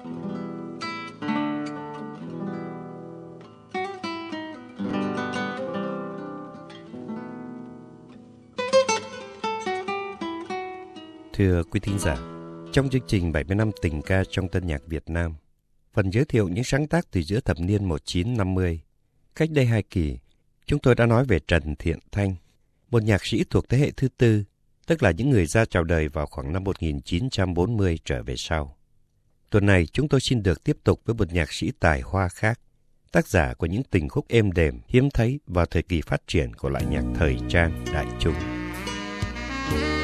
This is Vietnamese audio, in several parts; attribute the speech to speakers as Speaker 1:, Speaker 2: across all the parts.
Speaker 1: Thưa quý thính giả, trong chương trình 70 năm tình ca trong tân nhạc Việt Nam, phần giới thiệu những sáng tác từ giữa thập niên 1950, cách đây hai kỳ, chúng tôi đã nói về Trần Thiện Thanh, một nhạc sĩ thuộc thế hệ thứ tư, tức là những người ra chào đời vào khoảng năm 1940 trở về sau. Tuần này chúng tôi xin được tiếp tục với một nhạc sĩ tài hoa khác, tác giả của những tình khúc êm đềm hiếm thấy vào thời kỳ phát triển của loại nhạc thời trang đại chúng.
Speaker 2: Hà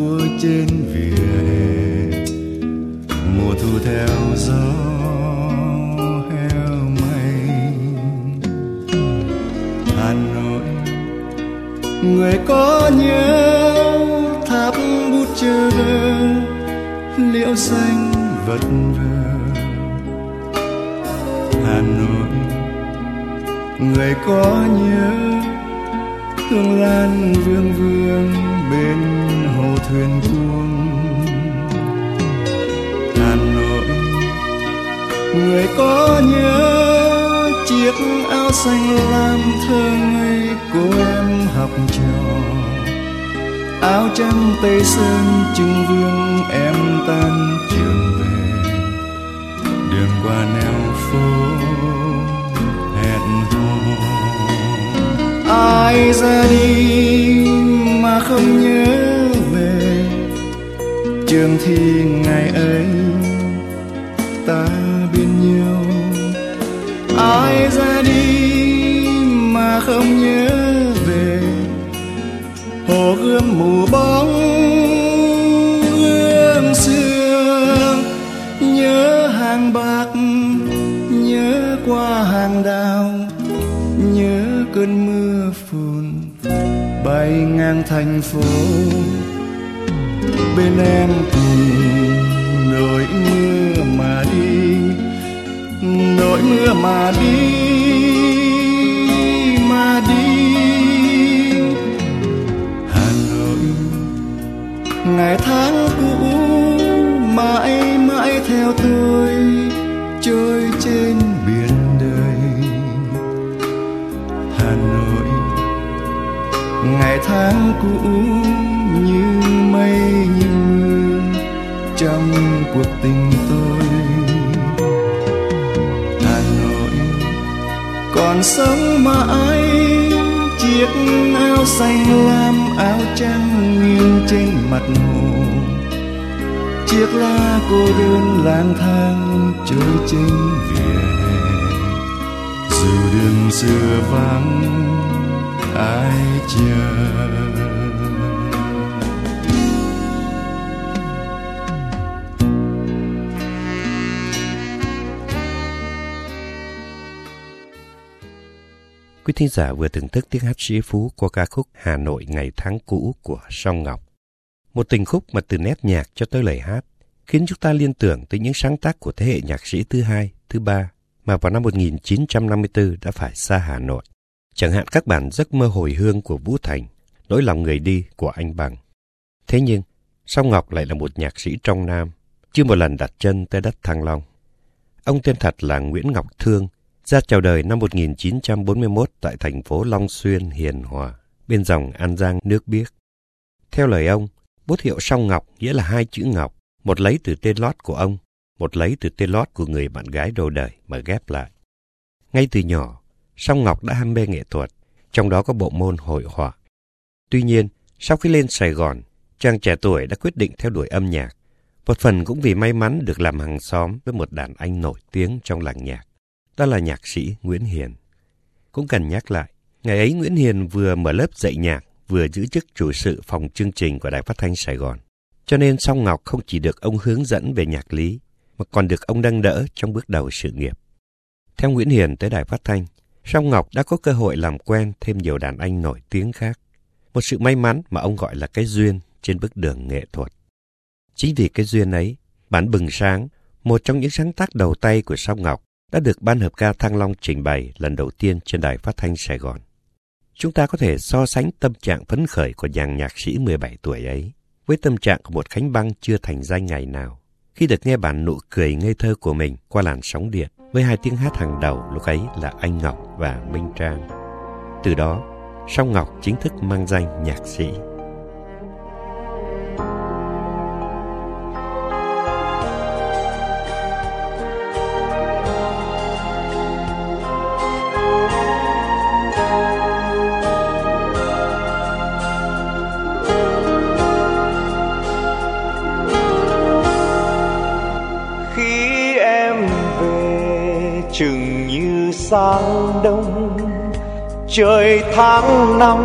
Speaker 2: sao trên vỉa hè. Mùa thu theo gió heo mây. Hà nội, người có nhớ tháp bút chờ liễu xanh vật vờ? Hà Nội, người có nhớ hương lan vương vương bên hồ thuyền buông Hà Nội người có nhớ chiếc áo xanh lam thơ ngây cô em học trò. Áo trắng tây sơn trưng vương em tan khi ngày ấy ta bên nhau ai ra đi mà không nhớ về hồ gươm mù bóng gương xưa nhớ hàng bạc, nhớ qua hàng đào, nhớ cơn mưa phùn bay ngang thành phố. Bên em mưa mà đi mà đi. Hà Nội, ngày tháng cũ, mãi mãi theo tôi, chơi trên biển đời. Hà Nội, ngày tháng cũ, như mây như mưa, trong cuộc tình tôi. Còn sống mãi chiếc áo xanh lam, áo trắng nghiêng trên mặt hồ. Chiếc lá cô đơn lang thang trôi trên vỉa hè. Dù đường xưa vắng, ai chờ?
Speaker 1: Quý thính giả vừa thưởng thức tiếng hát sĩ phú qua ca khúc Hà Nội ngày tháng cũ của Song Ngọc. Một tình khúc mà từ nét nhạc cho tới lời hát khiến chúng ta liên tưởng tới những sáng tác của thế hệ nhạc sĩ thứ hai, thứ ba mà vào năm 1954 đã phải xa Hà Nội. Chẳng hạn các bản giấc mơ hồi hương của Vũ Thành, nỗi lòng người đi của anh Bằng. Thế nhưng, Song Ngọc lại là một nhạc sĩ trong Nam, chưa một lần đặt chân tới đất Thăng Long. Ông tên thật là Nguyễn Ngọc Thương, ra chào đời năm 1941 tại thành phố Long Xuyên, Hiền Hòa, bên dòng An Giang nước biếc. Theo lời ông, bút hiệu Song Ngọc nghĩa là hai chữ Ngọc, một lấy từ tên lót của ông, một lấy từ tên lót của người bạn gái đầu đời mà ghép lại. Ngay từ nhỏ, Song Ngọc đã ham mê nghệ thuật, trong đó có bộ môn hội họa. Tuy nhiên, sau khi lên Sài Gòn, chàng trẻ tuổi đã quyết định theo đuổi âm nhạc. Một phần cũng vì may mắn được làm hàng xóm với một đàn anh nổi tiếng trong làng nhạc. Đó là nhạc sĩ Nguyễn Hiền. Cũng cần nhắc lại, ngày ấy Nguyễn Hiền vừa mở lớp dạy nhạc, vừa giữ chức chủ sự phòng chương trình của Đài Phát Thanh Sài Gòn. Cho nên Song Ngọc không chỉ được ông hướng dẫn về nhạc lý, mà còn được ông nâng đỡ trong bước đầu sự nghiệp. Theo Nguyễn Hiền tới Đài Phát Thanh, Song Ngọc đã có cơ hội làm quen thêm nhiều đàn anh nổi tiếng khác. Một sự may mắn mà ông gọi là cái duyên trên bước đường nghệ thuật. Chính vì cái duyên ấy, bản Bừng Sáng, một trong những sáng tác đầu tay của Song Ngọc, đã được Ban Hợp ca Thăng Long trình bày lần đầu tiên trên đài phát thanh Sài Gòn. Chúng ta có thể so sánh tâm trạng phấn khởi của chàng nhạc sĩ 17 tuổi ấy với tâm trạng của một Khánh Băng chưa thành danh ngày nào khi được nghe bản nụ cười ngây thơ của mình qua làn sóng điện với hai tiếng hát hàng đầu lúc ấy là Anh Ngọc và Minh Trang. Từ đó, Song Ngọc chính thức mang danh nhạc sĩ.
Speaker 3: Chừng như sáng đông. Trời tháng năm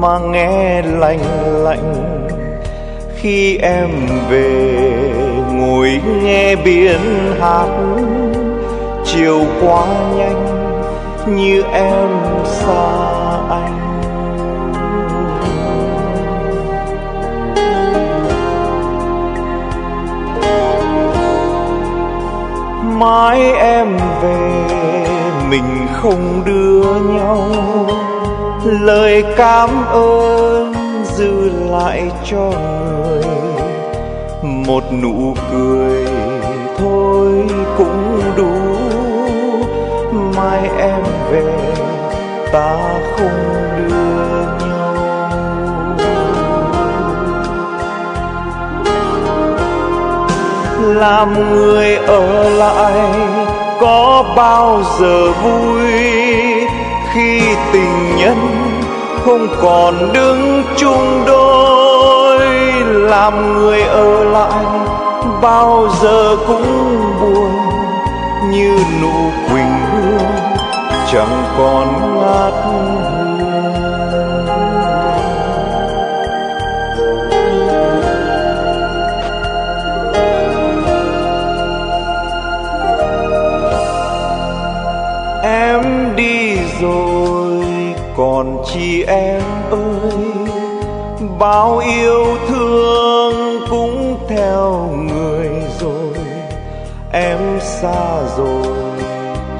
Speaker 3: mà nghe lạnh lạnh. Khi em về, ngồi nghe biển hát. Chiều quá nhanh như em xa mãi em về, mình không đưa nhau. Lời cảm ơn dư lại cho người. Một nụ cười thôi cũng đủ. Mai em về, ta không làm người ở lại có bao giờ vui khi tình nhân không còn đứng chung đôi? Làm người ở lại bao giờ cũng buồn như nụ quỳnh hương chẳng còn ngát rồi, còn chị em ơi bao yêu thương cũng theo người rồi. Em xa rồi,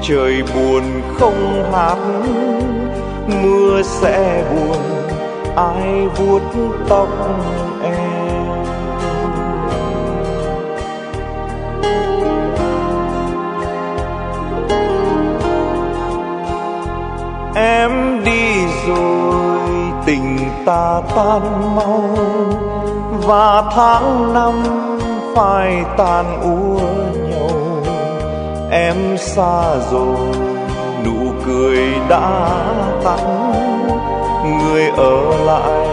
Speaker 3: trời buồn không hát, mưa sẽ buồn, ai vuốt tóc ta tan mau, và tháng năm phải tàn úa nhau. Em xa rồi, nụ cười đã tắt. Người ở lại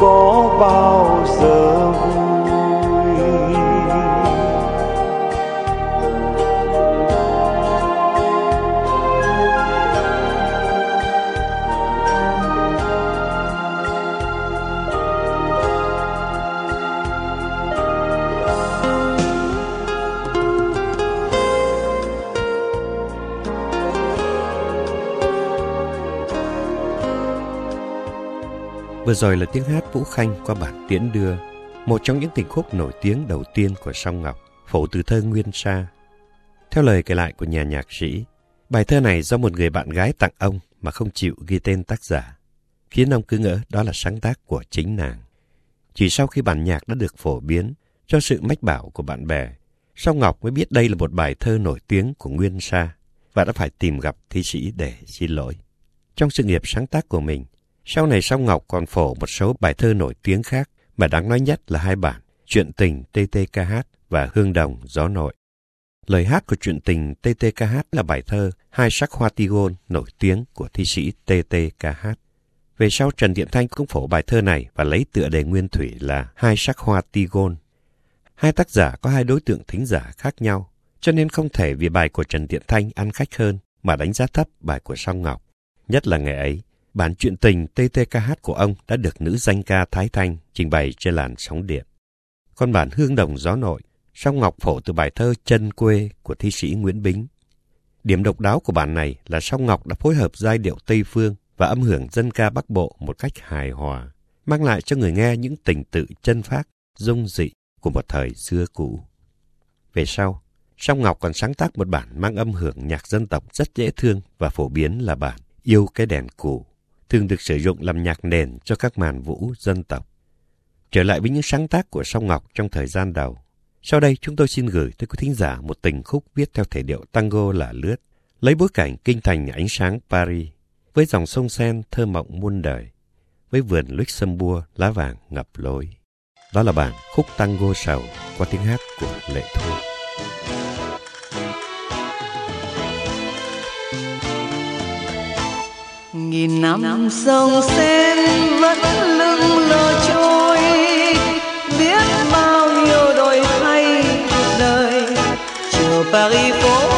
Speaker 3: có bao giờ vui?
Speaker 1: Vừa rồi là tiếng hát Vũ Khanh qua bản tiễn đưa, một trong những tình khúc nổi tiếng đầu tiên của Song Ngọc, phổ từ thơ Nguyên Sa. Theo lời kể lại của nhà nhạc sĩ, bài thơ này do một người bạn gái tặng ông mà không chịu ghi tên tác giả, khiến ông cứ ngỡ đó là sáng tác của chính nàng. Chỉ sau khi bản nhạc đã được phổ biến, cho sự mách bảo của bạn bè, Song Ngọc mới biết đây là một bài thơ nổi tiếng của Nguyên Sa và đã phải tìm gặp thi sĩ để xin lỗi. Trong sự nghiệp sáng tác của mình, sau này Song Ngọc còn phổ một số bài thơ nổi tiếng khác mà đáng nói nhất là hai bản Chuyện tình TTKH và Hương Đồng Gió Nội. Lời hát của truyện tình TTKH là bài thơ Hai sắc hoa tigon nổi tiếng của thi sĩ TTKH. Về sau Trần Điện Thanh cũng phổ bài thơ này và lấy tựa đề nguyên thủy là Hai sắc hoa tigon. Hai tác giả có hai đối tượng thính giả khác nhau, cho nên không thể vì bài của Trần Điện Thanh ăn khách hơn mà đánh giá thấp bài của Song Ngọc. Nhất là ngày ấy, bản truyện tình TTKH của ông đã được nữ danh ca Thái Thanh trình bày trên làn sóng điện. Còn bản Hương Đồng Gió Nội, Song Ngọc phổ từ bài thơ Chân Quê của thi sĩ Nguyễn Bính. Điểm độc đáo của bản này là Song Ngọc đã phối hợp giai điệu Tây Phương và âm hưởng dân ca Bắc Bộ một cách hài hòa, mang lại cho người nghe những tình tự chân phát, dung dị của một thời xưa cũ. Về sau, Song Ngọc còn sáng tác một bản mang âm hưởng nhạc dân tộc rất dễ thương và phổ biến là bản Yêu cái đèn cũ, thường được sử dụng làm nhạc nền cho các màn vũ dân tộc. Trở lại với những sáng tác của Song Ngọc trong thời gian đầu. Sau đây chúng tôi xin gửi tới quý thính giả một tình khúc viết theo thể điệu tango là lướt, lấy bối cảnh kinh thành ánh sáng Paris, với dòng sông Sen thơ mộng muôn đời, với vườn Luxembourg lá vàng ngập lối. Đó là bản khúc tango sầu qua tiếng hát của Lệ Thu.
Speaker 4: Nghìn năm. Sông sen vẫn lưng lờ trôi, biết bao nhiêu đổi thay cuộc đời. Chiều paris phố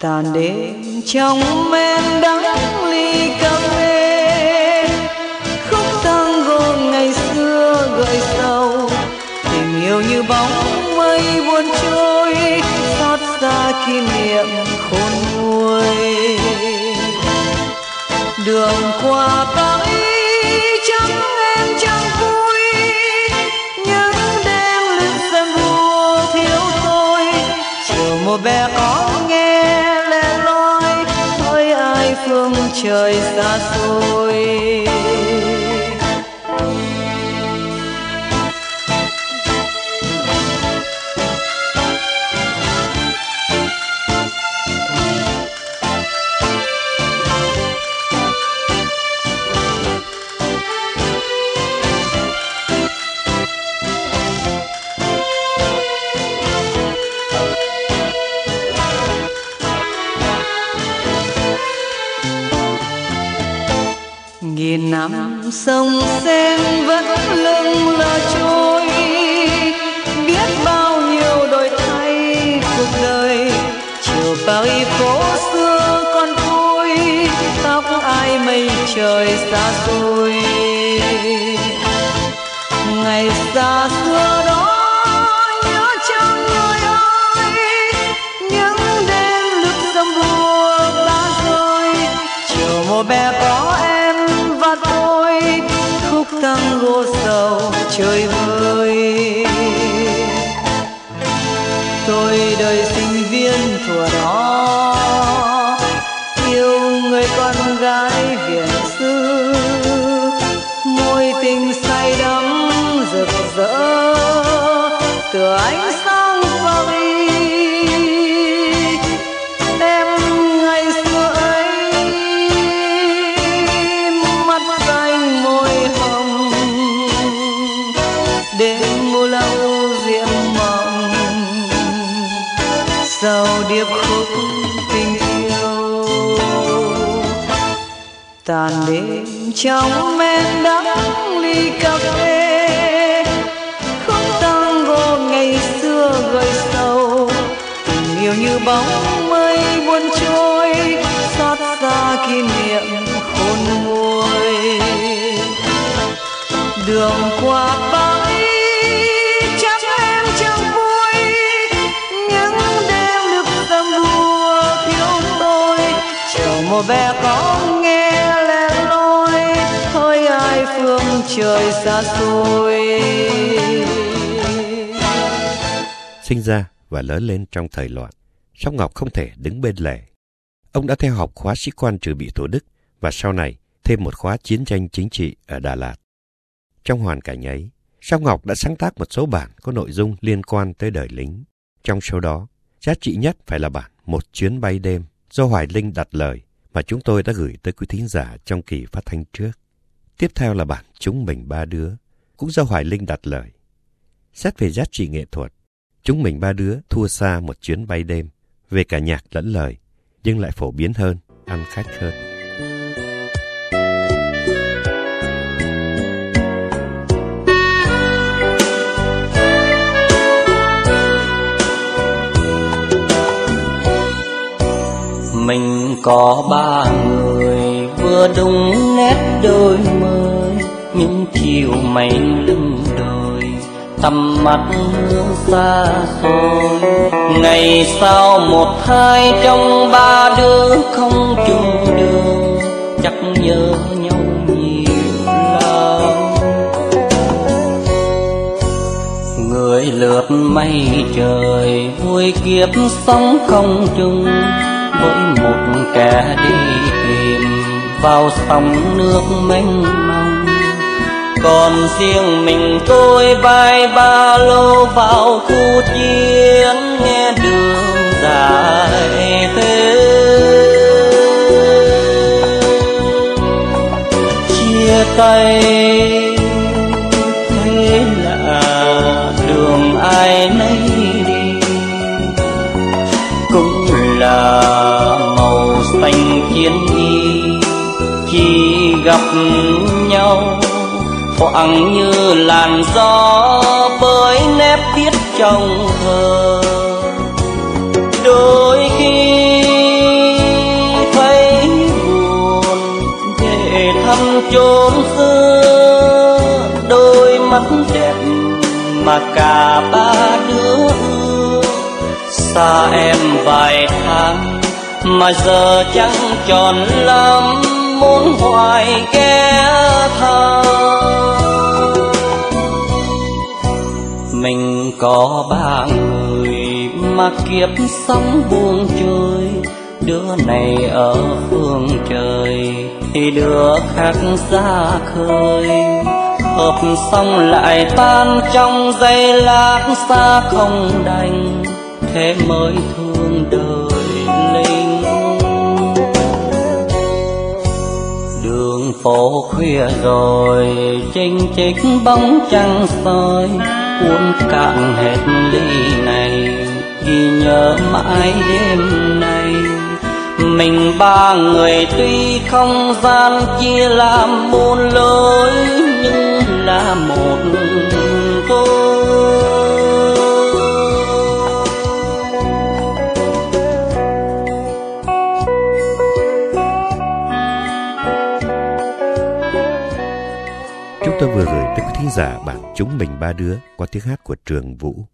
Speaker 4: tàn đêm trong men đắng ly cà phê khúc tango ngày xưa gợi sầu, tình yêu như bóng mây buồn trôi, xót xa kỷ niệm khôn nguôi. Đường qua paris trời năm sông sen vẫn lưng lờ trôi. Biết bao nhiêu đổi thay cuộc đời, chiều paris phố xưa còn vui. Tóc ai mây trời xa xôi. Ngày xa xôi con đêm trong men đắng ly cà phê, khúc tango ngày xưa gợi sâu tình yêu như bóng mây buồn trôi, xót xa kỷ niệm khôn nguôi. Đường qua xa xôi
Speaker 1: sinh ra và lớn lên trong thời loạn, Song Ngọc không thể đứng bên lề. Ông đã theo học khóa sĩ quan trừ bị Thủ Đức và sau này thêm một khóa chiến tranh chính trị ở Đà Lạt. Trong hoàn cảnh ấy, Song Ngọc đã sáng tác một số bản có nội dung liên quan tới đời lính. Trong số đó, giá trị nhất phải là bản Một chuyến bay đêm do Hoài Linh đặt lời mà chúng tôi đã gửi tới quý thính giả trong kỳ phát thanh trước. Tiếp theo là bản Chúng mình ba đứa, cũng do Hoài Linh đặt lời. Xét về giá trị nghệ thuật, Chúng mình ba đứa thua xa một chuyến bay đêm, về cả nhạc lẫn lời, nhưng lại phổ biến hơn, ăn khách hơn.
Speaker 5: Mình có ba người vừa đúng nét đôi những chiều mây lưng đồi, tầm mắt hướng xa xôi. Ngày sau một hai trong ba đứa không chung đường, chắc nhớ nhau nhiều lắm người lượt mây trời, vui kiếp sống không chung. Với một kẻ đi tìm, vào sông nước mênh mông còn riêng mình tôi vai ba lô vào khu chiến, nghe đường dài thế chia tay thế là đường ai nấy đi. Cũng là màu xanh chiến y, khi gặp nhau khoảng như làn gió bơi nếp viết trong thơ đôi khi thấy buồn về thăm chốn xưa. Đôi mắt đẹp mà cả ba đứa xa em vài tháng mà giờ chẳng tròn lắm, muốn hoài ghé thăm. Có ba người mà kiếp sống buông trôi đứa này ở phương trời thì đứa khác xa khơi. Hợp xong lại tan trong giây lát xa không đành, thế mới thương đời linh. Đường phố khuya rồi, chênh chích bóng trăng soi cuốn cạn hết ly này, ghi nhớ mãi đêm nay. Mình ba người tuy không gian chia làm muôn lối, nhưng là một tôi.
Speaker 1: Chúng tôi vừa gửi tới quý thính giả bản Chúng mình ba đứa qua tiếng hát của Trường Vũ.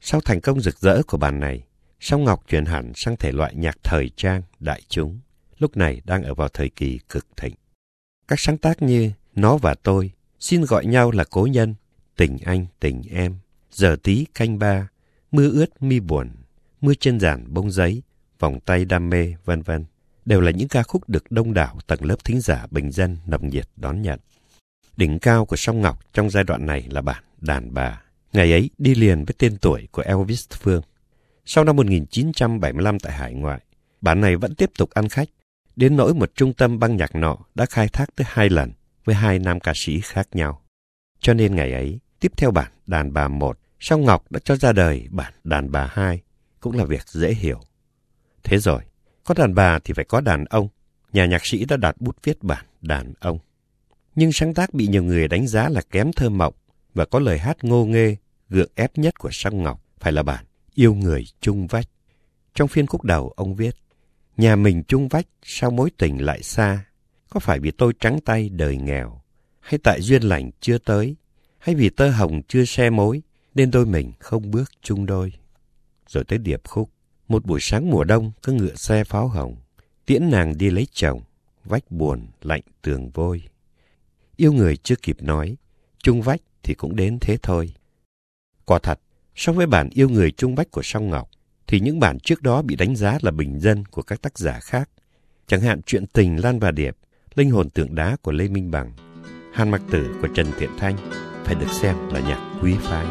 Speaker 1: Sau thành công rực rỡ của bản này, Song Ngọc chuyển hẳn sang thể loại nhạc thời trang, đại chúng, lúc này đang ở vào thời kỳ cực thịnh. Các sáng tác như Nó và tôi, Xin gọi nhau là cố nhân, Tình anh, tình em, Giờ tí canh ba, Mưa ướt mi buồn, Mưa trên giản bông giấy, Vòng tay đam mê, vân vân đều là những ca khúc được đông đảo tầng lớp thính giả bình dân nồng nhiệt đón nhận. Đỉnh cao của Song Ngọc trong giai đoạn này là bản Đàn Bà. Ngày ấy đi liền với tên tuổi của Elvis Phương. Sau năm 1975 tại hải ngoại, bản này vẫn tiếp tục ăn khách, đến nỗi một trung tâm băng nhạc nọ đã khai thác tới hai lần với hai nam ca sĩ khác nhau. Cho nên ngày ấy, tiếp theo bản Đàn Bà 1, Song Ngọc đã cho ra đời bản Đàn Bà 2, cũng là việc dễ hiểu. Thế rồi, có đàn bà thì phải có đàn ông. Nhà nhạc sĩ đã đặt bút viết bản đàn ông. Nhưng sáng tác bị nhiều người đánh giá là kém thơ mộng và có lời hát ngô nghê, gượng ép nhất của Song Ngọc phải là bản Yêu người chung vách. Trong phiên khúc đầu, ông viết, Nhà mình chung vách, sao mối tình lại xa? Có phải vì tôi trắng tay đời nghèo? Hay tại duyên lành chưa tới? Hay vì tơ hồng chưa xe mối, nên đôi mình không bước chung đôi? Rồi tới điệp khúc. Một buổi sáng mùa đông, có ngựa xe pháo hồng. Tiễn nàng đi lấy chồng, vách buồn, lạnh tường vôi. Yêu người chưa kịp nói, chung vách thì cũng đến thế thôi. Quả thật, so với bản yêu người chung vách của Song Ngọc, thì những bản trước đó bị đánh giá là bình dân của các tác giả khác. Chẳng hạn chuyện tình Lan và Điệp, linh hồn tượng đá của Lê Minh Bằng, Hàn Mặc Tử của Trần Thiện Thanh phải được xem là nhạc quý phái.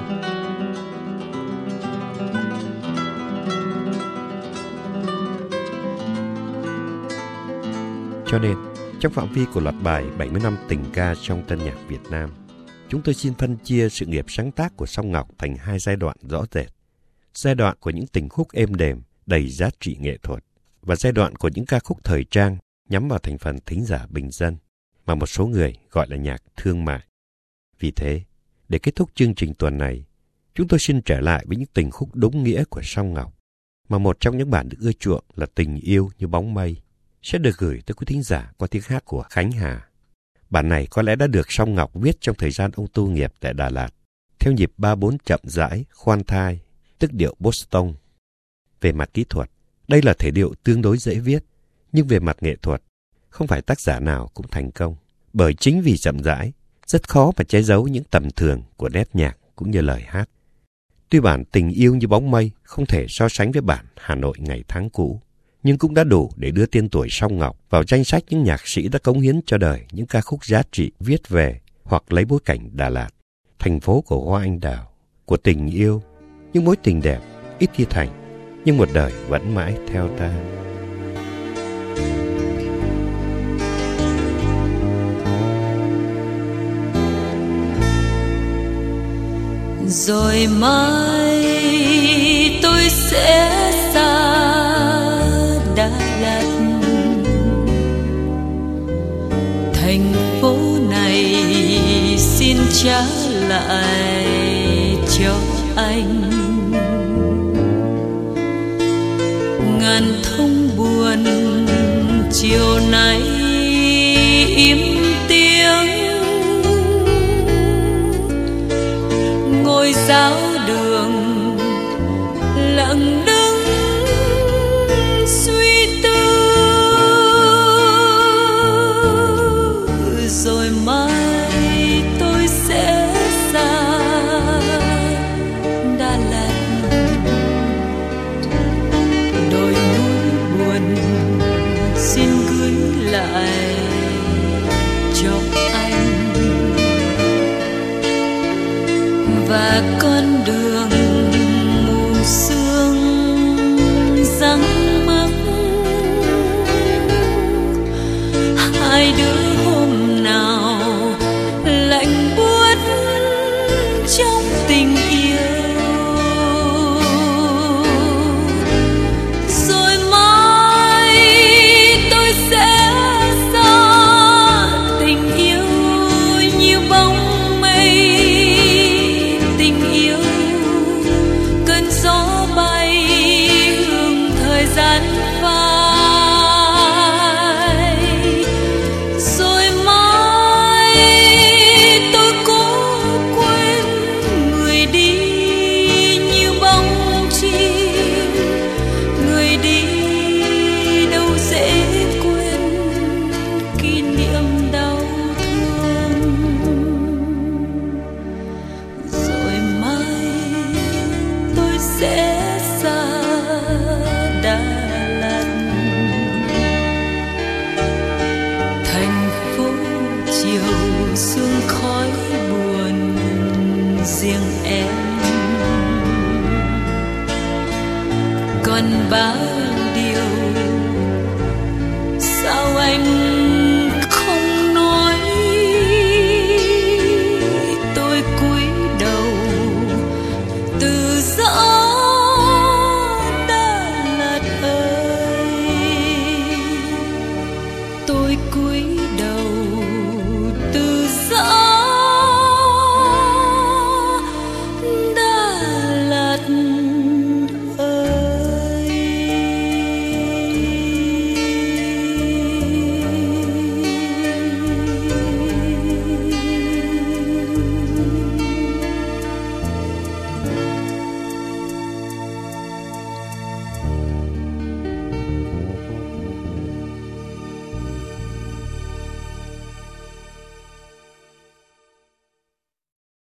Speaker 1: Cho nên, trong phạm vi của loạt bài 70 năm tình ca trong tân nhạc Việt Nam, chúng tôi xin phân chia sự nghiệp sáng tác của Song Ngọc thành hai giai đoạn rõ rệt. Giai đoạn của những tình khúc êm đềm, đầy giá trị nghệ thuật, và giai đoạn của những ca khúc thời trang nhắm vào thành phần thính giả bình dân, mà một số người gọi là nhạc thương mại. Vì thế, để kết thúc chương trình tuần này, chúng tôi xin trở lại với những tình khúc đúng nghĩa của Song Ngọc, mà một trong những bản được ưa chuộng là Tình yêu như bóng mây, sẽ được gửi tới quý thính giả qua tiếng hát của Khánh Hà. Bản này có lẽ đã được Song Ngọc viết trong thời gian ông tu nghiệp tại Đà Lạt, theo nhịp ba bốn chậm rãi, khoan thai, tức điệu Boston. Về mặt kỹ thuật, đây là thể điệu tương đối dễ viết, nhưng về mặt nghệ thuật, không phải tác giả nào cũng thành công. Bởi chính vì chậm rãi, rất khó mà che giấu những tầm thường của nét nhạc cũng như lời hát. Tuy bản tình yêu như bóng mây không thể so sánh với bản Hà Nội ngày tháng cũ, nhưng cũng đã đủ để đưa tên tuổi Song Ngọc vào danh sách những nhạc sĩ đã cống hiến cho đời những ca khúc giá trị viết về hoặc lấy bối cảnh Đà Lạt, thành phố của hoa anh đào, của tình yêu, những mối tình đẹp, ít khi thành, nhưng một đời vẫn mãi theo ta.
Speaker 4: rồi mai tôi sẽ xa lại cho anh. Xin gửi lại cho anh và con đường